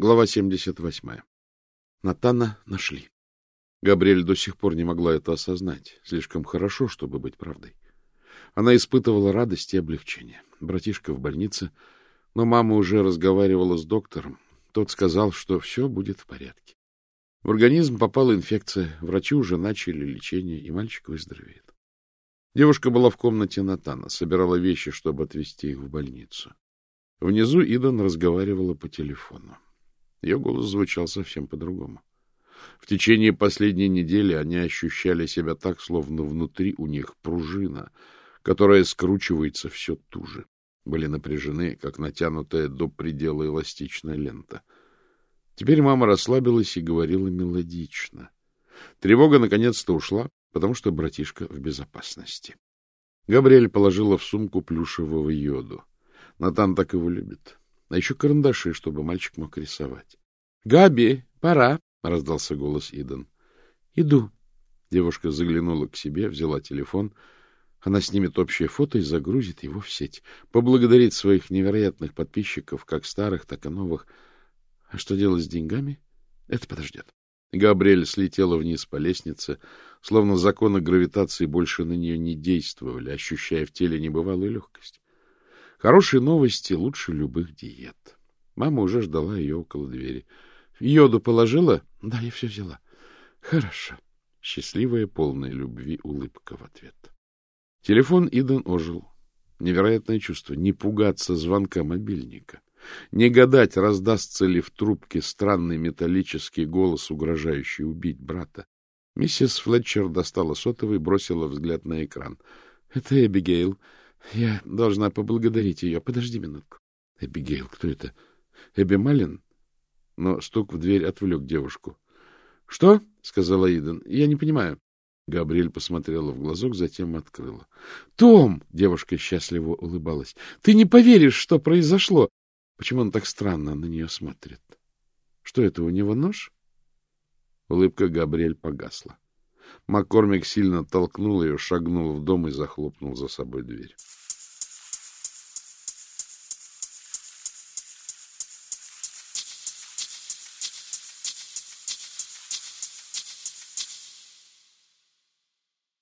Глава 78. Натана нашли. Габриэль до сих пор не могла это осознать. Слишком хорошо, чтобы быть правдой. Она испытывала радость и облегчение. Братишка в больнице, но мама уже разговаривала с доктором. Тот сказал, что все будет в порядке. В организм попала инфекция, врачи уже начали лечение, и мальчик выздоровеет. Девушка была в комнате Натана, собирала вещи, чтобы отвезти их в больницу. Внизу Идан разговаривала по телефону. Ее голос звучал совсем по-другому. В течение последней недели они ощущали себя так, словно внутри у них пружина, которая скручивается все туже. Были напряжены, как натянутая до предела эластичная лента. Теперь мама расслабилась и говорила мелодично. Тревога наконец-то ушла, потому что братишка в безопасности. Габриэль положила в сумку плюшевого йоду. Натан так его любит а еще карандаши, чтобы мальчик мог рисовать. — Габи, пора! — раздался голос Идан. — Иду. Девушка заглянула к себе, взяла телефон. Она снимет общее фото и загрузит его в сеть. Поблагодарит своих невероятных подписчиков, как старых, так и новых. А что делать с деньгами? Это подождет. Габриэль слетела вниз по лестнице, словно законы гравитации больше на нее не действовали, ощущая в теле небывалую легкость. Хорошие новости лучше любых диет. Мама уже ждала ее около двери. — Йоду положила? — Да, я все взяла. — Хорошо. Счастливая, полная любви улыбка в ответ. Телефон Идан ожил. Невероятное чувство — не пугаться звонка мобильника. Не гадать, раздастся ли в трубке странный металлический голос, угрожающий убить брата. Миссис Флетчер достала сотовый бросила взгляд на экран. — Это Эбигейл. Я должна поблагодарить ее. Подожди минутку. Эбигейл, кто это? Эбби Малин? Но стук в дверь отвлек девушку. — Что? — сказала Иден. — Я не понимаю. Габриэль посмотрела в глазок, затем открыла. — Том! — девушка счастливо улыбалась. — Ты не поверишь, что произошло! Почему он так странно на нее смотрит? Что это, у него нож? Улыбка Габриэль погасла. Маккормик сильно толкнул ее, шагнул в дом и захлопнул за собой дверь.